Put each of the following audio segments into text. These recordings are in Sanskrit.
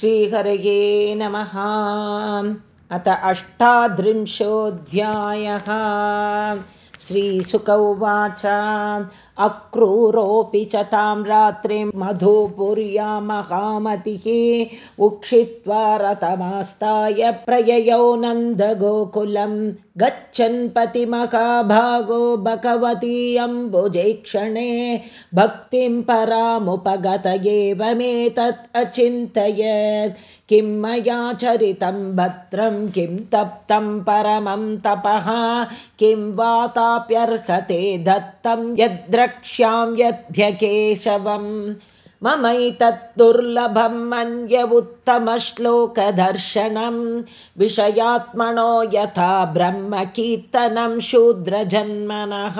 श्रीहरये नमः। अथ अष्टाद्रिंशोऽध्यायः श्रीसुक उवाच अक्रूरोऽपि च तां रात्रिं मधुपुर्या महामतिः उक्षित्वा रथमास्ताय प्रययौ नन्दगोकुलं। गच्छन् पतिमहाभागो भगवती अम्बुजेक्षणे भक्तिं परामुपगत एवमेतत् अचिन्तयत्। किं मया चरितं भद्रं किं तप्तं परमं तपः किं वाताप्यर्हते दत्तं यद्रक्ष्यां यद्ध्यकेशवम् ममैतत् दुर्लभं मन्य उत्तमश्लोकदर्शनं। विषयात्मनो यथा ब्रह्मकीर्तनं शूद्रजन्मनः।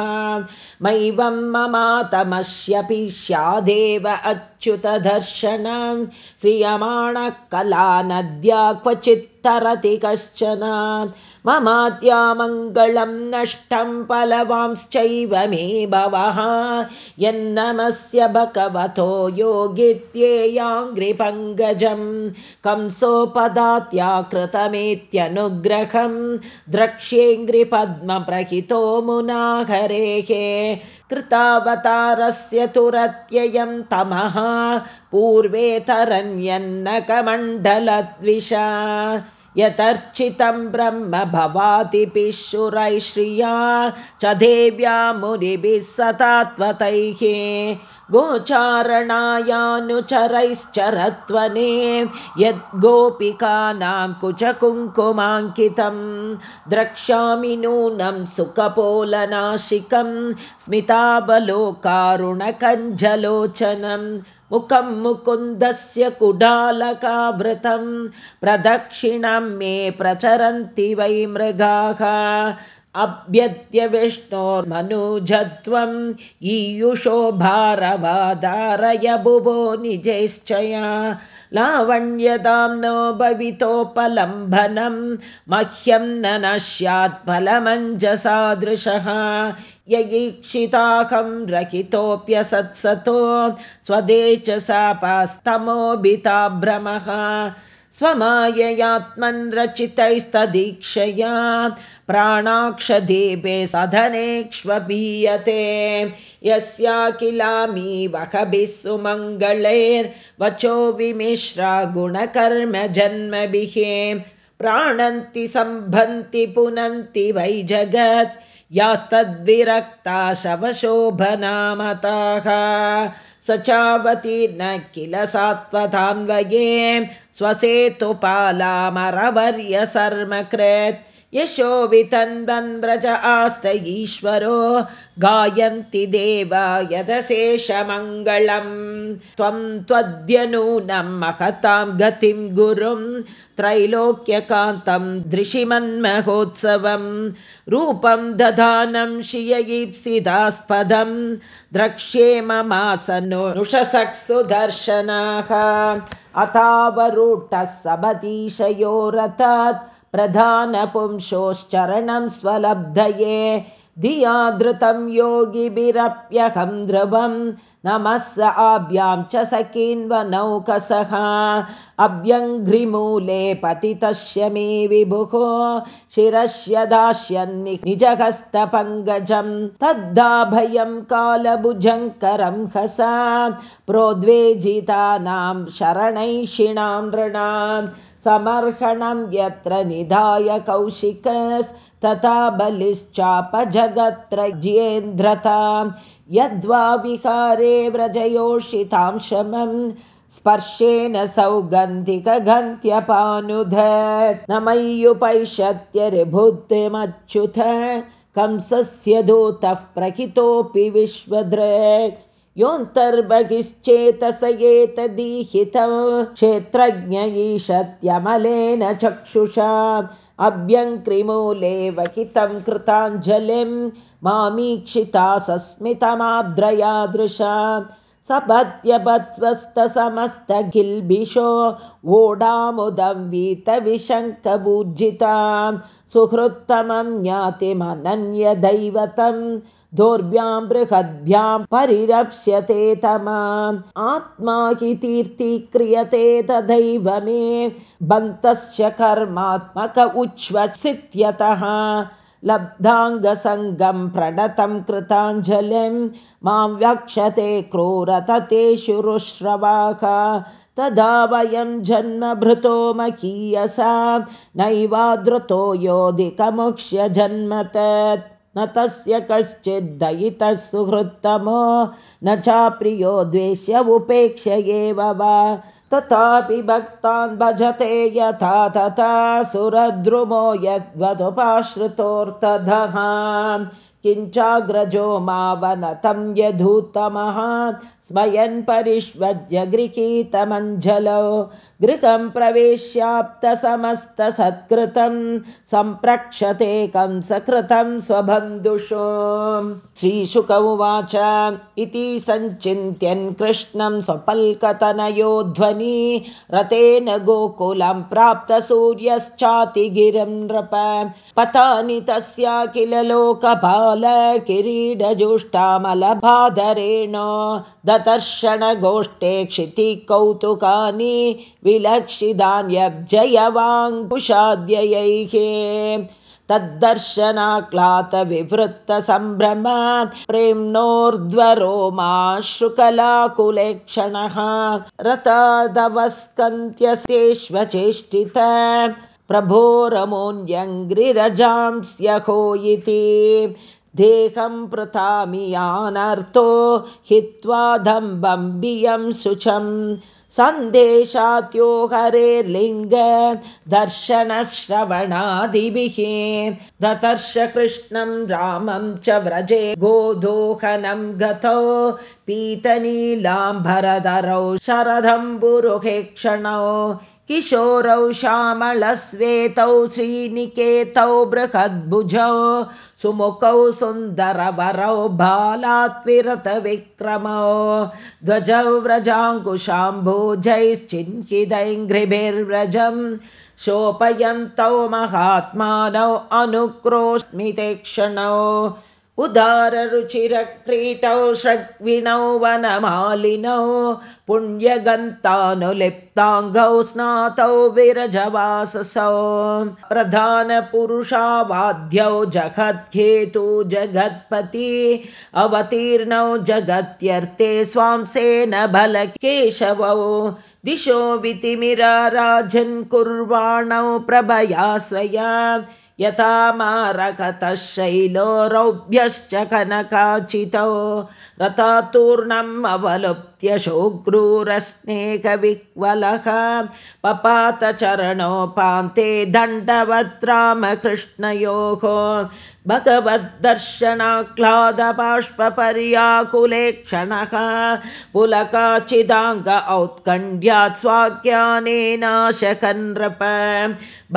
मैवं ममातमस्यपि स्यादेव अच्युतदर्शनं। क्रियमाणः कला नद्या क्वचित् तरति कश्चन ममाद्यामङ्गलं नष्टं फलवांश्चैव मे भवः। यन्नमस्य भगवतो योगित्येयाङ्घ्रिपङ्गजं कंसोपदात्याकृतमेत्यनुग्रहं द्रक्ष्येऽङ्घ्रिपद्मप्रहितो मुनाहरेः कृतावतारस्य तुरत्ययं तमः पूर्वेतरन्यन्नकमण्डलद्विषा यतर्चितं ब्रह्म भवातिपि शुरैः च देव्या मुनिभिः सतात्वतैः गोचारणायानुचरैश्चरत्वने यद्गोपिकानां कुचकुङ्कुमाङ्कितं द्रक्ष्यामि नूनं सुखपोलनाशिकं स्मिताबलोकारुणकञ्जलोचनं मुखं मुकुन्दस्य कुडालकावृतं प्रदक्षिणं मे प्रचरन्ति वै मृगाः अभ्यद्य विष्णोर्मनुजत्वम् ईयुषो भारवादारय भुवो निजैश्चया लावण्यदां नो भवितोपलम्भनं मह्यं न न स्यात्फलमञ्जसादृशः ययीक्षिताहं रहितोऽप्यसत्सतो स्वदे च सापास्तमोभिता भ्रमः स्वमाययात्मन् रचितैस्तदीक्षया प्राणाक्षदीपे सधनेक्ष्वपीयते। यस्या किलामी वहभिः सुमङ्गलैर्वचो विमिश्रा गुणकर्म प्राणन्ति सम्भन्ति पुनन्ति वै जगत् यास्तद्विरक्ता शवशोभनामताः स चावतीर्न किल सात्वतान्वये स्वसेतुपालामरवर्यसर्मकृत् यशो वितन्वन्व्रज आस्त ईश्वरो गायन्ति देवा यदशेषमङ्गलम् त्वं त्वद्यनूनं महतां गतिं गुरुं त्रैलोक्यकान्तं दृशिमन्महोत्सवं रूपं दधानं शिययीप्सिदास्पदं द्रक्ष्ये ममासनुषसक्सु दर्शनाः अथावरूढः सबतीशयो रथात् प्रधानपुंशोश्चरणं स्वलब्धये धिया धृतं योगिभिरप्यहं ध्रुवं नमः आभ्यां च सखीन्वनौकसः अभ्यङ्घ्रिमूले पतितस्य मे विभुः शिरस्य दास्यन्नि निजहस्तपङ्कजं तद्दाभयं कालभुजङ्करं हसा प्रोद्वेजितानां शरणैषिणां नृणाम् समर्हणं यत्र निधाय कौशिकस्तथा बलिश्चापजगत्र ज्येन्द्रतां। यद्वा विहारे व्रजयोषितां शमं स्पर्शेन सौगन्धिकगन्त्यपानुध न मय्युपैषत्यरिभुद्धिमच्युत कंसस्य दूतः प्रहितोऽपि विश्वदृक् योऽन्तर्बहिश्चेतस एतदीहितं क्षेत्रज्ञ ईशत्यमलेन चक्षुषा अभ्यङ्क्रिमूले वहितं कृताञ्जलिं मामीक्षिता सस्मितमाद्रयादृशा सपत्यपत्वस्तसमस्तगिल्बिषो वोढामुदं वीतविशङ्कभूजितां सुहृत्तमं ज्ञातिमनन्यदैवतं दोर्भ्यां बृहद्भ्यां परिरप्स्यते तमा आत्मा हि तीर्थीक्रियते तदैव मे बन्तस्य कर्मात्मक उच्छ्वसित्यतः। लब्धाङ्गसङ्गं प्रणतं कृताञ्जलिं। मां व्यक्षते क्रूरततेषुरुश्रवाः तदा वयं जन्मभृतो मकीयसा। नैवादृतो योधिकमुक्ष्य जन्मत न तस्य कश्चिद्दयितः सुहृत्तमो न चाप्रियो द्वेष्य एव वा। तथापि भक्तान् भजते यथा तथा सुरद्रुमो यद्वदुपाश्रितोऽर्थधः किञ्चाग्रजो मावनतं यधूतमः स्वयन् परिष्वज्य गृहीतमञ्जलौ गृहं प्रवेश्याप्तसमस्तसत्कृतं सम्प्रक्षते कंसकृतं स्वबन्धुषु। श्रीशुक उवाच इति सञ्चिन्त्यन् कृष्णं स्वपल्कतनयोध्वनि रतेन गोकुलं प्राप्तसूर्यश्चातिगिरिं नृप। पतानि तस्या किल लोकपाल किरीडजुष्टामलभाधरेण दतर्षणगोष्ठे क्षितिकौतुकानि विलक्षिदान्यब्जयवाङ्कुशाद्ययैः तद्दर्शनाक्लातविवृत्तसम्भ्रम प्रेम्णोर्ध्वरोमा शुकलाकुलेक्षणः रतादवस्कन्त्यस्तेष्वचेष्टित प्रभोरमोऽन्यङ्घ्रिरजांस्यहो इति देहं पृथामियानर्थो हित्वा दम्बम्बियं शुचं सन्देशात्यो हरेर्लिङ्ग दर्शनश्रवणादिभिः दतर्श कृष्णं रामं च व्रजे गोदोहनं गतौ पीतनीलाम्भरधरौ शरदम्बुरुहेक्षणौ किशोरौ श्यामलस्वेतौ श्रीनिकेतौ बृहद्भुजौ सुमुखौ सुन्दरवरौ बालात्विरतविक्रमौ ध्वजौ व्रजाङ्कुशाम्भोजैश्चिन्तिदैङ्घ्रिभिर्व्रजं शोपयन्तौ महात्मानौ अनुक्रोस्मितेक्षणौ उदाररुचिरक्रीटौ षड्विणौ वनमालिनौ पुण्यगन्तानुलिप्ताङ्गौ स्नातौ विरजवाससौ। प्रधानपुरुषावाद्यौ जगत्येतु जगत्पति अवतीर्णौ जगत्यर्थे स्वांसेन बलकेशवौ। दिशो वितिमिराराजन् कुर्वाणौ प्रभया स्वया यथा मारकतः शैलो रौभ्यश्च कनकाचितौ रथातूर्णम् अवलुप्त्य शोक्रूरस्नेहविह्वलः पपातचरणोपान्ते दण्डवत् रामकृष्णयोः भगवद्दर्शनाह्लादबाष्पर्याकुलेक्षणः पुलकाचिदाङ्ग औत्कण्ड्यात् स्वाज्ञानेनाशकन्नृप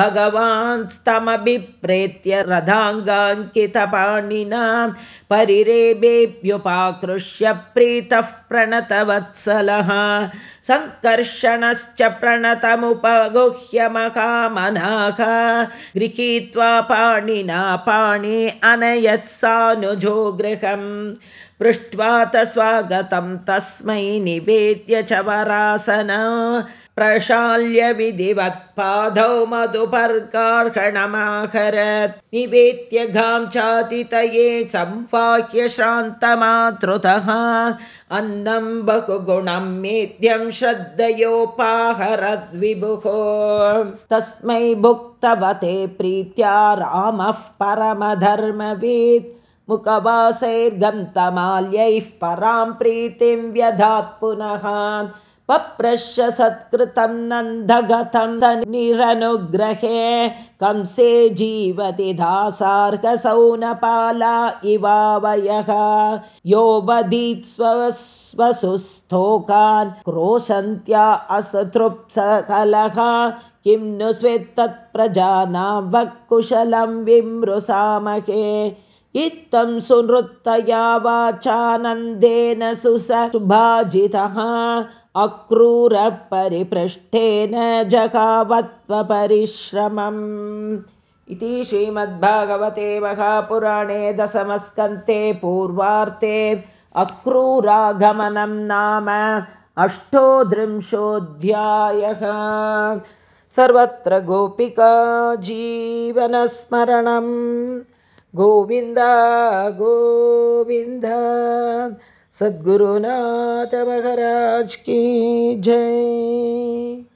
भगवान्स्तमभिप्रेत्य रथाङ्गाङ्कितपाणिना परिरेभेभ्युपाकृष्य प्रीतः प्रणतवत्सलः सङ्कर्षणश्च प्रणतमुपगुह्य महामनाः गृहीत्वा पाणिना पाणि अनयत्सानुजो गृहम् पृष्ट्वा तस्वागतं तस्मै निवेद्य च वरासन प्रशाल्य विधिवत्पादौ मधुपर्कार्षणमाहरत्। निवेद्य गां चातितये संवाह्य श्रान्तमातृतः अन्नं बहुगुणं मेद्यं श्रद्धयोपाहरद्विभुः तस्मै भुक्तवते प्रीत्या रामः परमधर्मवित्। मुखवासैर्गन्तमाल्यैः परां प्रीतिं व्यधात् पुनः पप्रश्य सत्कृतं नन्दगतं निरनुग्रहे कंसे जीवति दासार्कसौनपाला इवावयः। यो वदीत् स्वसुस्थोकान् क्रोशन्त्या असतृप्सकलः किं नु स्वेत्तत्प्रजाना वक्कुशलं विमृसामहे इत्थं सुनृत्तया वाचानन्देन सुभाजितः अक्रूरपरिपृष्ठेन जगावत्वपरिश्रमम् इति श्रीमद्भागवते महापुराणे दशमस्कन्ते पूर्वार्ते अक्रूरागमनं नाम अष्टोत्रिंशोऽध्यायः। सर्वत्र गोपिका जीवनस्मरणं गोविन्द गोविन्द सद्गुरुनाथमहराज की जय